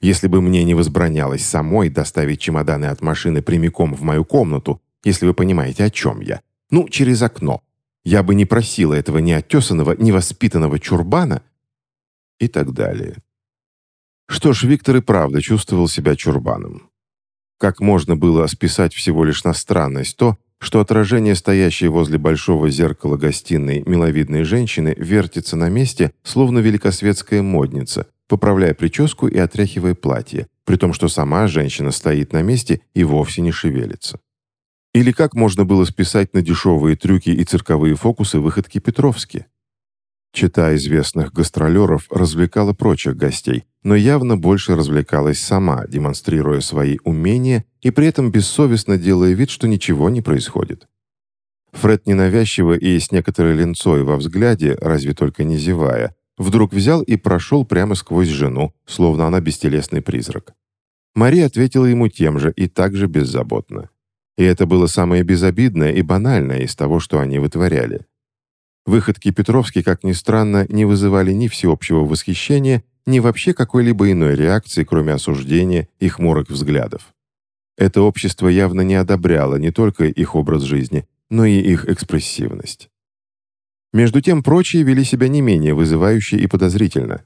Если бы мне не возбранялось самой доставить чемоданы от машины прямиком в мою комнату, если вы понимаете, о чем я, ну, через окно, я бы не просила этого неотесанного, невоспитанного чурбана и так далее. Что ж, Виктор и правда чувствовал себя чурбаном. Как можно было списать всего лишь на странность то, что отражение стоящей возле большого зеркала гостиной миловидной женщины вертится на месте, словно великосветская модница, поправляя прическу и отряхивая платье, при том, что сама женщина стоит на месте и вовсе не шевелится. Или как можно было списать на дешевые трюки и цирковые фокусы выходки Петровски? Чита известных гастролеров развлекала прочих гостей, но явно больше развлекалась сама, демонстрируя свои умения и при этом бессовестно делая вид, что ничего не происходит. Фред ненавязчиво и с некоторой ленцой во взгляде, разве только не зевая, вдруг взял и прошел прямо сквозь жену, словно она бестелесный призрак. Мари ответила ему тем же и также беззаботно. И это было самое безобидное и банальное из того, что они вытворяли. Выходки Петровски, как ни странно, не вызывали ни всеобщего восхищения, ни вообще какой-либо иной реакции, кроме осуждения и хмурых взглядов. Это общество явно не одобряло не только их образ жизни, но и их экспрессивность. Между тем, прочие вели себя не менее вызывающе и подозрительно.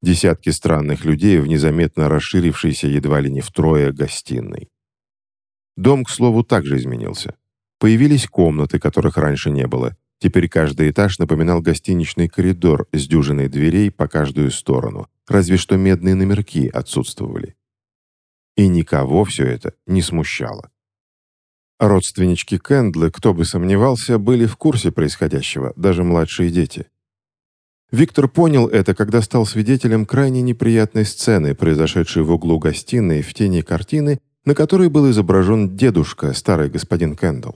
Десятки странных людей в незаметно расширившейся едва ли не втрое гостиной. Дом, к слову, также изменился. Появились комнаты, которых раньше не было. Теперь каждый этаж напоминал гостиничный коридор с дюжиной дверей по каждую сторону, разве что медные номерки отсутствовали. И никого все это не смущало. Родственнички Кэндлы, кто бы сомневался, были в курсе происходящего, даже младшие дети. Виктор понял это, когда стал свидетелем крайне неприятной сцены, произошедшей в углу гостиной в тени картины на которой был изображен дедушка, старый господин Кэндалл.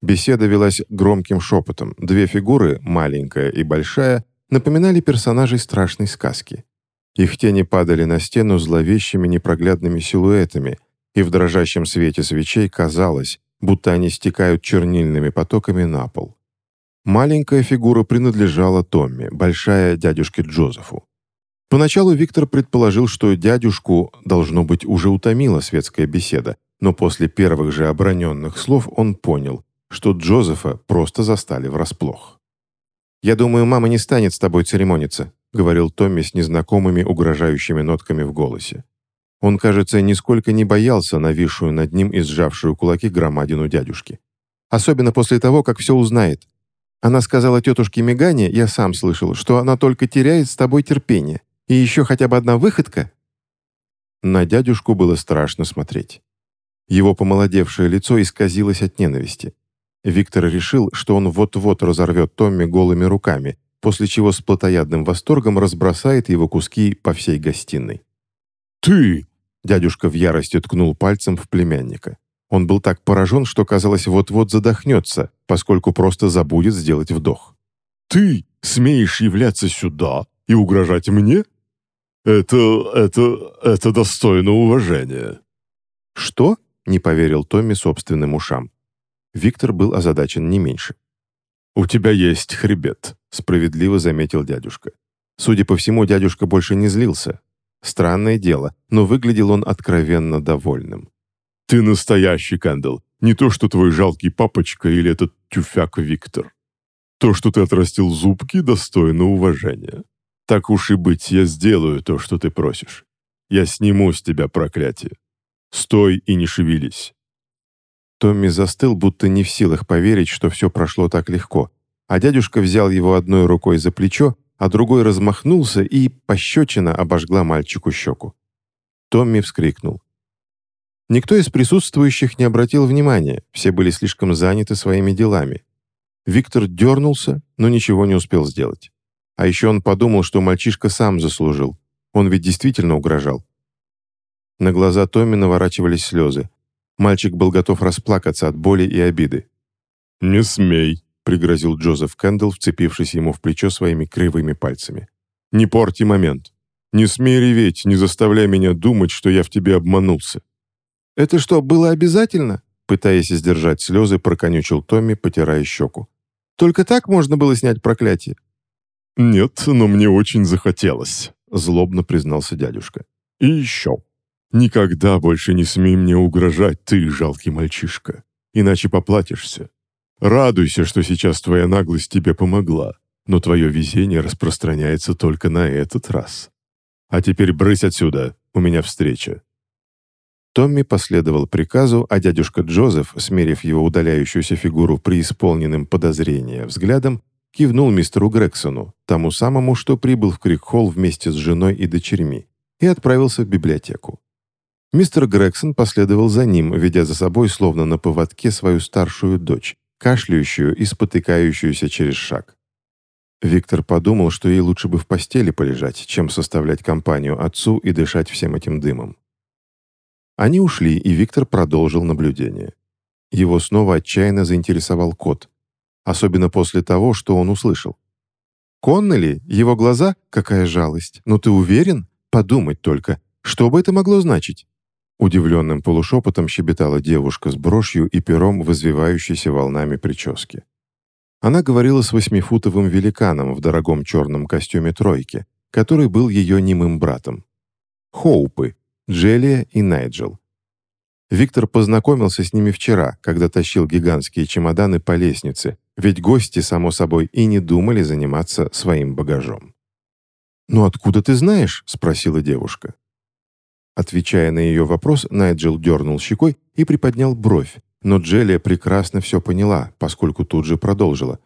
Беседа велась громким шепотом. Две фигуры, маленькая и большая, напоминали персонажей страшной сказки. Их тени падали на стену зловещими непроглядными силуэтами, и в дрожащем свете свечей казалось, будто они стекают чернильными потоками на пол. Маленькая фигура принадлежала Томми, большая — дядюшке Джозефу. Поначалу Виктор предположил, что дядюшку, должно быть, уже утомила светская беседа, но после первых же оброненных слов он понял, что Джозефа просто застали врасплох. «Я думаю, мама не станет с тобой церемониться», говорил Томми с незнакомыми угрожающими нотками в голосе. Он, кажется, нисколько не боялся нависшую над ним и сжавшую кулаки громадину дядюшки. Особенно после того, как все узнает. Она сказала тетушке Мегане, я сам слышал, что она только теряет с тобой терпение. И еще хотя бы одна выходка?» На дядюшку было страшно смотреть. Его помолодевшее лицо исказилось от ненависти. Виктор решил, что он вот-вот разорвет Томми голыми руками, после чего с плотоядным восторгом разбросает его куски по всей гостиной. «Ты!» — дядюшка в ярости ткнул пальцем в племянника. Он был так поражен, что, казалось, вот-вот задохнется, поскольку просто забудет сделать вдох. «Ты смеешь являться сюда и угрожать мне?» «Это... это... это достойно уважения». «Что?» — не поверил Томми собственным ушам. Виктор был озадачен не меньше. «У тебя есть хребет», — справедливо заметил дядюшка. Судя по всему, дядюшка больше не злился. Странное дело, но выглядел он откровенно довольным. «Ты настоящий, Кэндалл, не то что твой жалкий папочка или этот тюфяк Виктор. То, что ты отрастил зубки, достойно уважения. Так уж и быть, я сделаю то, что ты просишь. Я сниму с тебя проклятие. Стой и не шевелись». Томми застыл, будто не в силах поверить, что все прошло так легко, а дядюшка взял его одной рукой за плечо, а другой размахнулся и пощечина обожгла мальчику щеку. Томми вскрикнул. Никто из присутствующих не обратил внимания, все были слишком заняты своими делами. Виктор дернулся, но ничего не успел сделать. А еще он подумал, что мальчишка сам заслужил. Он ведь действительно угрожал. На глаза Томми наворачивались слезы. Мальчик был готов расплакаться от боли и обиды. «Не смей», — пригрозил Джозеф Кэндалл, вцепившись ему в плечо своими кривыми пальцами. «Не порти момент. Не смей реветь, не заставляй меня думать, что я в тебе обманулся». «Это что, было обязательно?» Пытаясь сдержать слезы, проконючил Томми, потирая щеку. «Только так можно было снять проклятие?» «Нет, но мне очень захотелось», — злобно признался дядюшка. «И еще. Никогда больше не смей мне угрожать, ты, жалкий мальчишка, иначе поплатишься. Радуйся, что сейчас твоя наглость тебе помогла, но твое везение распространяется только на этот раз. А теперь брысь отсюда, у меня встреча». Томми последовал приказу, а дядюшка Джозеф, смерив его удаляющуюся фигуру преисполненным подозрения взглядом, кивнул мистеру Грексону, тому самому, что прибыл в Крикхолл вместе с женой и дочерьми, и отправился в библиотеку. Мистер Грексон последовал за ним, ведя за собой словно на поводке свою старшую дочь, кашляющую и спотыкающуюся через шаг. Виктор подумал, что ей лучше бы в постели полежать, чем составлять компанию отцу и дышать всем этим дымом. Они ушли, и Виктор продолжил наблюдение. Его снова отчаянно заинтересовал кот, особенно после того, что он услышал. «Коннелли? Его глаза? Какая жалость! Но ты уверен? Подумать только, что бы это могло значить?» Удивленным полушепотом щебетала девушка с брошью и пером в волнами прически. Она говорила с восьмифутовым великаном в дорогом черном костюме тройки, который был ее немым братом. Хоупы, Джелия и Найджел. Виктор познакомился с ними вчера, когда тащил гигантские чемоданы по лестнице, ведь гости, само собой, и не думали заниматься своим багажом. «Ну откуда ты знаешь?» — спросила девушка. Отвечая на ее вопрос, Найджел дернул щекой и приподнял бровь, но Джелия прекрасно все поняла, поскольку тут же продолжила.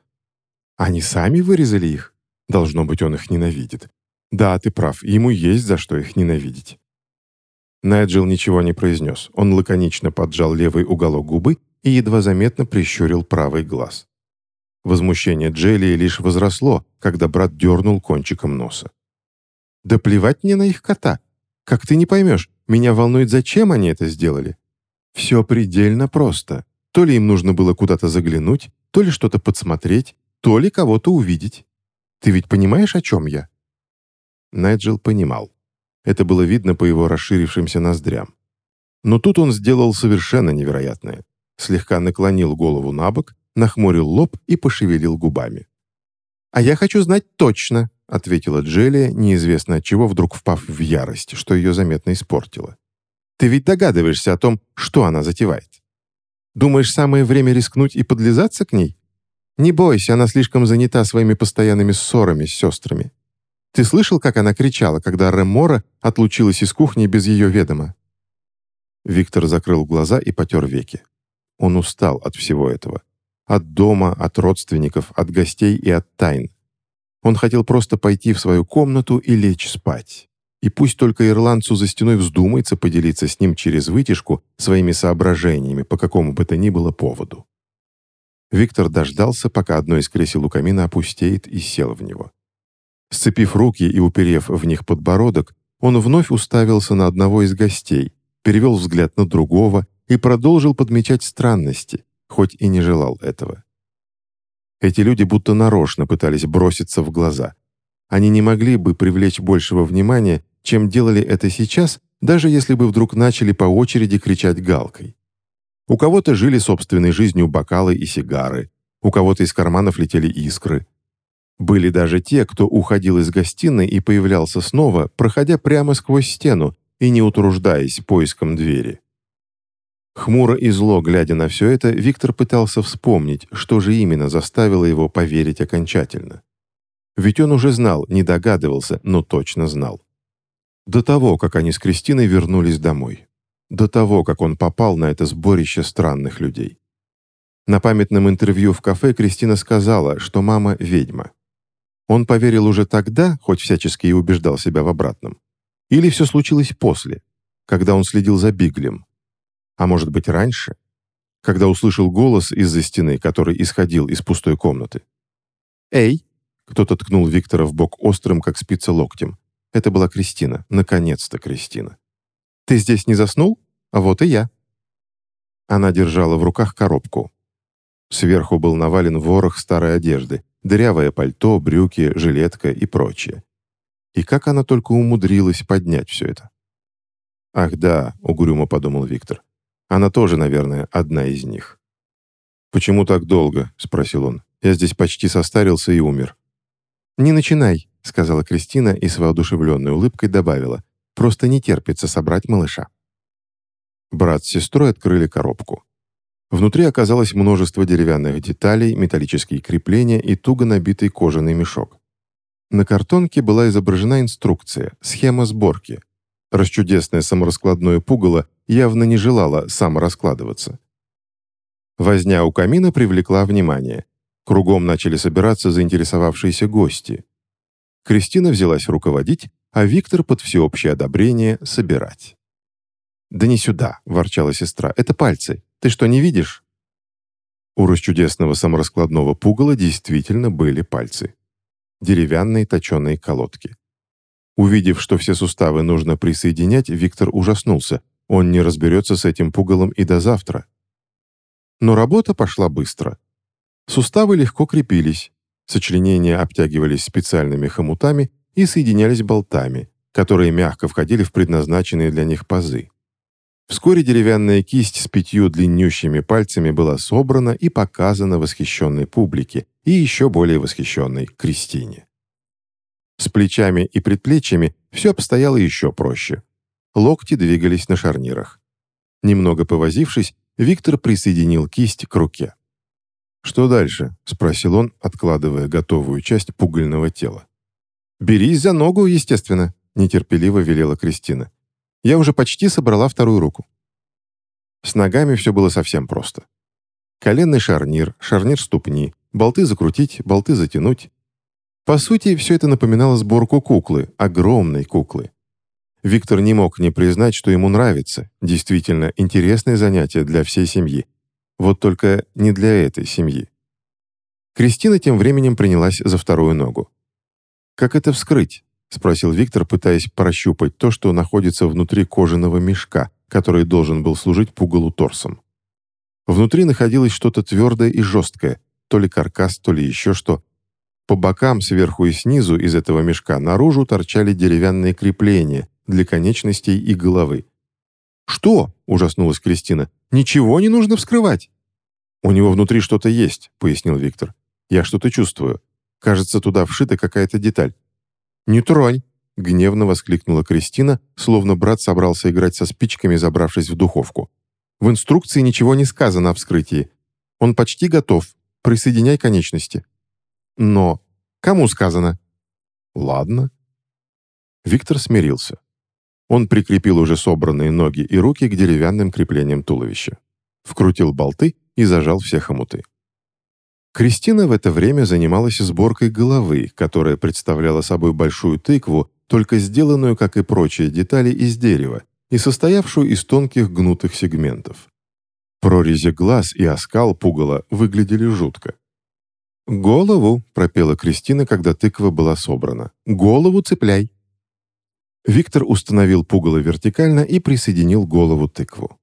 «Они сами вырезали их? Должно быть, он их ненавидит. Да, ты прав, ему есть за что их ненавидеть». Найджел ничего не произнес. Он лаконично поджал левый уголок губы и едва заметно прищурил правый глаз. Возмущение Джелии лишь возросло, когда брат дернул кончиком носа. «Да плевать мне на их кота. Как ты не поймешь, меня волнует, зачем они это сделали. Все предельно просто. То ли им нужно было куда-то заглянуть, то ли что-то подсмотреть, то ли кого-то увидеть. Ты ведь понимаешь, о чем я?» Найджел понимал. Это было видно по его расширившимся ноздрям. Но тут он сделал совершенно невероятное. Слегка наклонил голову на бок, нахмурил лоб и пошевелил губами. «А я хочу знать точно», ответила Джелия, неизвестно от чего вдруг впав в ярость, что ее заметно испортило. «Ты ведь догадываешься о том, что она затевает. Думаешь, самое время рискнуть и подлизаться к ней? Не бойся, она слишком занята своими постоянными ссорами с сестрами. Ты слышал, как она кричала, когда Ремора отлучилась из кухни без ее ведома?» Виктор закрыл глаза и потер веки. Он устал от всего этого. От дома, от родственников, от гостей и от тайн. Он хотел просто пойти в свою комнату и лечь спать. И пусть только ирландцу за стеной вздумается поделиться с ним через вытяжку своими соображениями по какому бы то ни было поводу. Виктор дождался, пока одно из кресел у камина опустеет, и сел в него. Сцепив руки и уперев в них подбородок, он вновь уставился на одного из гостей, перевел взгляд на другого и продолжил подмечать странности, хоть и не желал этого. Эти люди будто нарочно пытались броситься в глаза. Они не могли бы привлечь большего внимания, чем делали это сейчас, даже если бы вдруг начали по очереди кричать галкой. У кого-то жили собственной жизнью бокалы и сигары, у кого-то из карманов летели искры. Были даже те, кто уходил из гостиной и появлялся снова, проходя прямо сквозь стену и не утруждаясь поиском двери. Хмуро и зло, глядя на все это, Виктор пытался вспомнить, что же именно заставило его поверить окончательно. Ведь он уже знал, не догадывался, но точно знал. До того, как они с Кристиной вернулись домой. До того, как он попал на это сборище странных людей. На памятном интервью в кафе Кристина сказала, что мама – ведьма. Он поверил уже тогда, хоть всячески и убеждал себя в обратном. Или все случилось после, когда он следил за Биглем, а может быть раньше, когда услышал голос из-за стены, который исходил из пустой комнаты. «Эй!» — кто-то ткнул Виктора в бок острым, как спица локтем. Это была Кристина, наконец-то Кристина. «Ты здесь не заснул? А вот и я». Она держала в руках коробку. Сверху был навален ворох старой одежды, дырявое пальто, брюки, жилетка и прочее. И как она только умудрилась поднять все это? «Ах да», — угрюмо подумал Виктор, Она тоже, наверное, одна из них. «Почему так долго?» — спросил он. «Я здесь почти состарился и умер». «Не начинай», — сказала Кристина и с воодушевленной улыбкой добавила. «Просто не терпится собрать малыша». Брат с сестрой открыли коробку. Внутри оказалось множество деревянных деталей, металлические крепления и туго набитый кожаный мешок. На картонке была изображена инструкция, схема сборки. Расчудесное самораскладное пугало явно не желало самораскладываться. Возня у камина привлекла внимание. Кругом начали собираться заинтересовавшиеся гости. Кристина взялась руководить, а Виктор под всеобщее одобрение собирать. «Да не сюда», — ворчала сестра, — «это пальцы. Ты что, не видишь?» У расчудесного самораскладного пугала действительно были пальцы деревянные точеные колодки. Увидев, что все суставы нужно присоединять, Виктор ужаснулся. Он не разберется с этим пугалом и до завтра. Но работа пошла быстро. Суставы легко крепились, сочленения обтягивались специальными хомутами и соединялись болтами, которые мягко входили в предназначенные для них пазы. Вскоре деревянная кисть с пятью длиннющими пальцами была собрана и показана восхищенной публике и еще более восхищенной Кристине. С плечами и предплечьями все обстояло еще проще. Локти двигались на шарнирах. Немного повозившись, Виктор присоединил кисть к руке. «Что дальше?» — спросил он, откладывая готовую часть пугального тела. «Берись за ногу, естественно», — нетерпеливо велела Кристина. Я уже почти собрала вторую руку. С ногами все было совсем просто. Коленный шарнир, шарнир ступни, болты закрутить, болты затянуть. По сути, все это напоминало сборку куклы, огромной куклы. Виктор не мог не признать, что ему нравится, действительно интересное занятие для всей семьи. Вот только не для этой семьи. Кристина тем временем принялась за вторую ногу. «Как это вскрыть?» — спросил Виктор, пытаясь прощупать то, что находится внутри кожаного мешка, который должен был служить пугалу торсом. Внутри находилось что-то твердое и жесткое, то ли каркас, то ли еще что. По бокам, сверху и снизу из этого мешка наружу торчали деревянные крепления для конечностей и головы. «Что?» — ужаснулась Кристина. «Ничего не нужно вскрывать!» «У него внутри что-то есть», — пояснил Виктор. «Я что-то чувствую. Кажется, туда вшита какая-то деталь. «Не тронь!» — гневно воскликнула Кристина, словно брат собрался играть со спичками, забравшись в духовку. «В инструкции ничего не сказано о вскрытии. Он почти готов. Присоединяй конечности». «Но кому сказано?» «Ладно». Виктор смирился. Он прикрепил уже собранные ноги и руки к деревянным креплениям туловища. Вкрутил болты и зажал все хомуты. Кристина в это время занималась сборкой головы, которая представляла собой большую тыкву, только сделанную, как и прочие детали, из дерева и состоявшую из тонких гнутых сегментов. Прорези глаз и оскал пугала выглядели жутко. «Голову!» — пропела Кристина, когда тыква была собрана. «Голову цепляй!» Виктор установил пугало вертикально и присоединил голову тыкву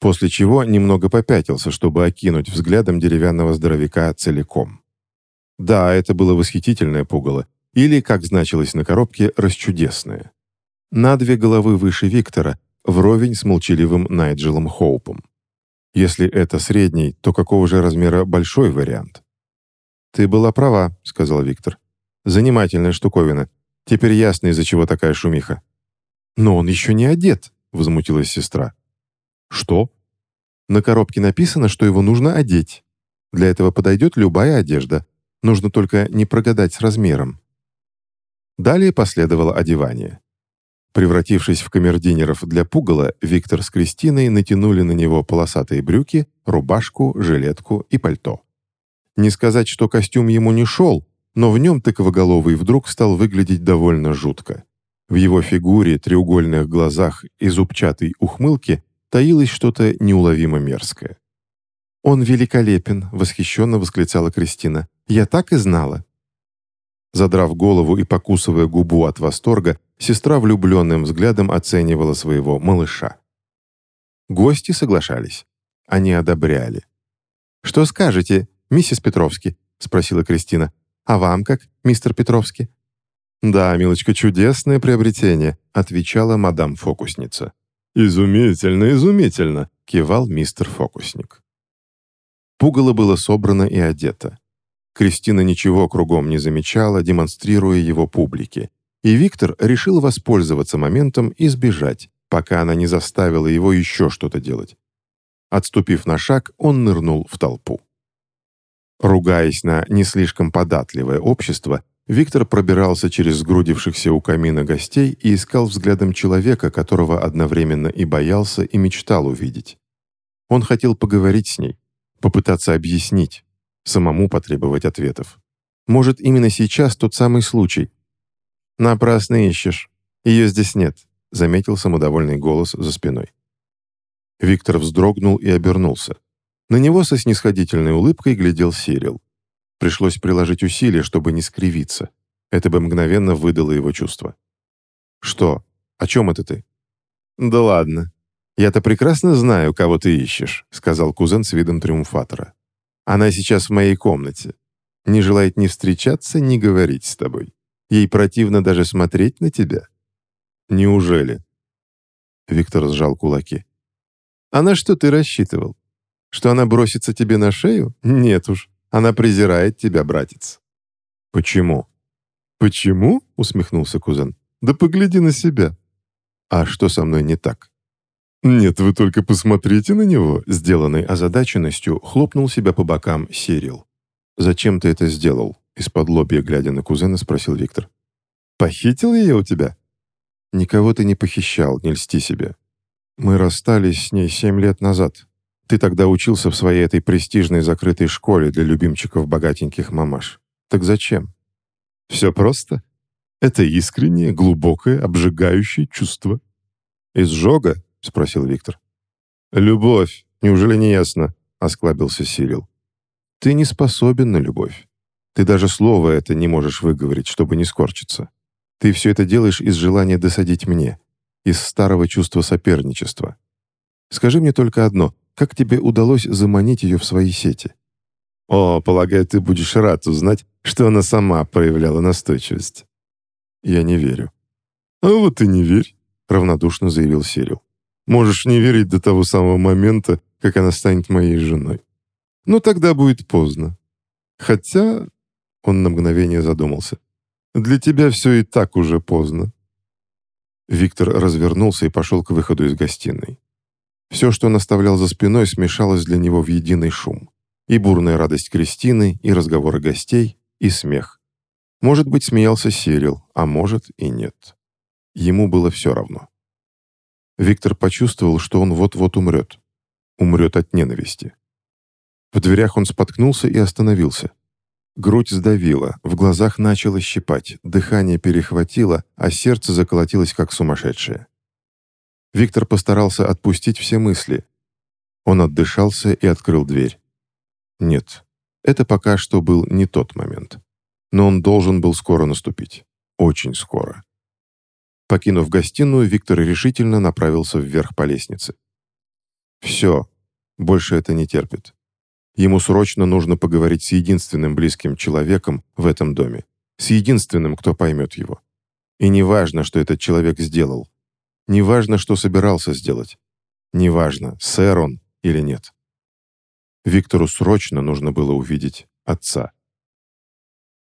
после чего немного попятился, чтобы окинуть взглядом деревянного здоровяка целиком. Да, это было восхитительное пугало, или, как значилось на коробке, расчудесное. На две головы выше Виктора, вровень с молчаливым Найджелом Хоупом. Если это средний, то какого же размера большой вариант? «Ты была права», — сказал Виктор. «Занимательная штуковина. Теперь ясно, из-за чего такая шумиха». «Но он еще не одет», — возмутилась сестра. «Что?» На коробке написано, что его нужно одеть. Для этого подойдет любая одежда. Нужно только не прогадать с размером. Далее последовало одевание. Превратившись в камердинеров для пугала, Виктор с Кристиной натянули на него полосатые брюки, рубашку, жилетку и пальто. Не сказать, что костюм ему не шел, но в нем тыковоголовый вдруг стал выглядеть довольно жутко. В его фигуре, треугольных глазах и зубчатой ухмылке таилось что-то неуловимо мерзкое. «Он великолепен!» — восхищенно восклицала Кристина. «Я так и знала!» Задрав голову и покусывая губу от восторга, сестра влюбленным взглядом оценивала своего малыша. Гости соглашались. Они одобряли. «Что скажете, миссис Петровски?» — спросила Кристина. «А вам как, мистер Петровски?» «Да, милочка, чудесное приобретение», — отвечала мадам-фокусница. «Изумительно, изумительно!» кивал мистер Фокусник. Пугало было собрано и одето. Кристина ничего кругом не замечала, демонстрируя его публике, и Виктор решил воспользоваться моментом и сбежать, пока она не заставила его еще что-то делать. Отступив на шаг, он нырнул в толпу. Ругаясь на не слишком податливое общество, Виктор пробирался через сгрудившихся у камина гостей и искал взглядом человека, которого одновременно и боялся, и мечтал увидеть. Он хотел поговорить с ней, попытаться объяснить, самому потребовать ответов. Может, именно сейчас тот самый случай. «Напрасно ищешь. Ее здесь нет», — заметил самодовольный голос за спиной. Виктор вздрогнул и обернулся. На него со снисходительной улыбкой глядел Сирил. Пришлось приложить усилия, чтобы не скривиться. Это бы мгновенно выдало его чувство. «Что? О чем это ты?» «Да ладно. Я-то прекрасно знаю, кого ты ищешь», — сказал кузен с видом триумфатора. «Она сейчас в моей комнате. Не желает ни встречаться, ни говорить с тобой. Ей противно даже смотреть на тебя». «Неужели?» Виктор сжал кулаки. «А на что ты рассчитывал? Что она бросится тебе на шею? Нет уж, она презирает тебя, братец». «Почему?» «Почему?» — усмехнулся кузен. «Да погляди на себя». «А что со мной не так?» «Нет, вы только посмотрите на него», — сделанной озадаченностью хлопнул себя по бокам Сирил. «Зачем ты это сделал?» — из-под лобья, глядя на кузена, спросил Виктор. «Похитил ее у тебя?» «Никого ты не похищал, не льсти себе. Мы расстались с ней семь лет назад. Ты тогда учился в своей этой престижной закрытой школе для любимчиков богатеньких мамаш. Так зачем? Все просто. Это искреннее, глубокое, обжигающее чувство. «Изжога?» — спросил Виктор. «Любовь. Неужели не ясно?» — осклабился Сирил. «Ты не способен на любовь. Ты даже слово это не можешь выговорить, чтобы не скорчиться. Ты все это делаешь из желания досадить мне, из старого чувства соперничества. Скажи мне только одно. Как тебе удалось заманить ее в свои сети? О, полагаю, ты будешь рад узнать, что она сама проявляла настойчивость. Я не верю. А вот и не верь, равнодушно заявил Сирил. Можешь не верить до того самого момента, как она станет моей женой. Но тогда будет поздно. Хотя, он на мгновение задумался, для тебя все и так уже поздно. Виктор развернулся и пошел к выходу из гостиной. Все, что он оставлял за спиной, смешалось для него в единый шум. И бурная радость Кристины, и разговоры гостей, и смех. Может быть, смеялся Сирил, а может и нет. Ему было все равно. Виктор почувствовал, что он вот-вот умрет. Умрет от ненависти. В дверях он споткнулся и остановился. Грудь сдавила, в глазах начало щипать, дыхание перехватило, а сердце заколотилось как сумасшедшее. Виктор постарался отпустить все мысли. Он отдышался и открыл дверь. Нет, это пока что был не тот момент. Но он должен был скоро наступить. Очень скоро. Покинув гостиную, Виктор решительно направился вверх по лестнице. Все, больше это не терпит. Ему срочно нужно поговорить с единственным близким человеком в этом доме, с единственным, кто поймет его. И не важно, что этот человек сделал, Неважно, что собирался сделать. Неважно, сэр он или нет. Виктору срочно нужно было увидеть отца.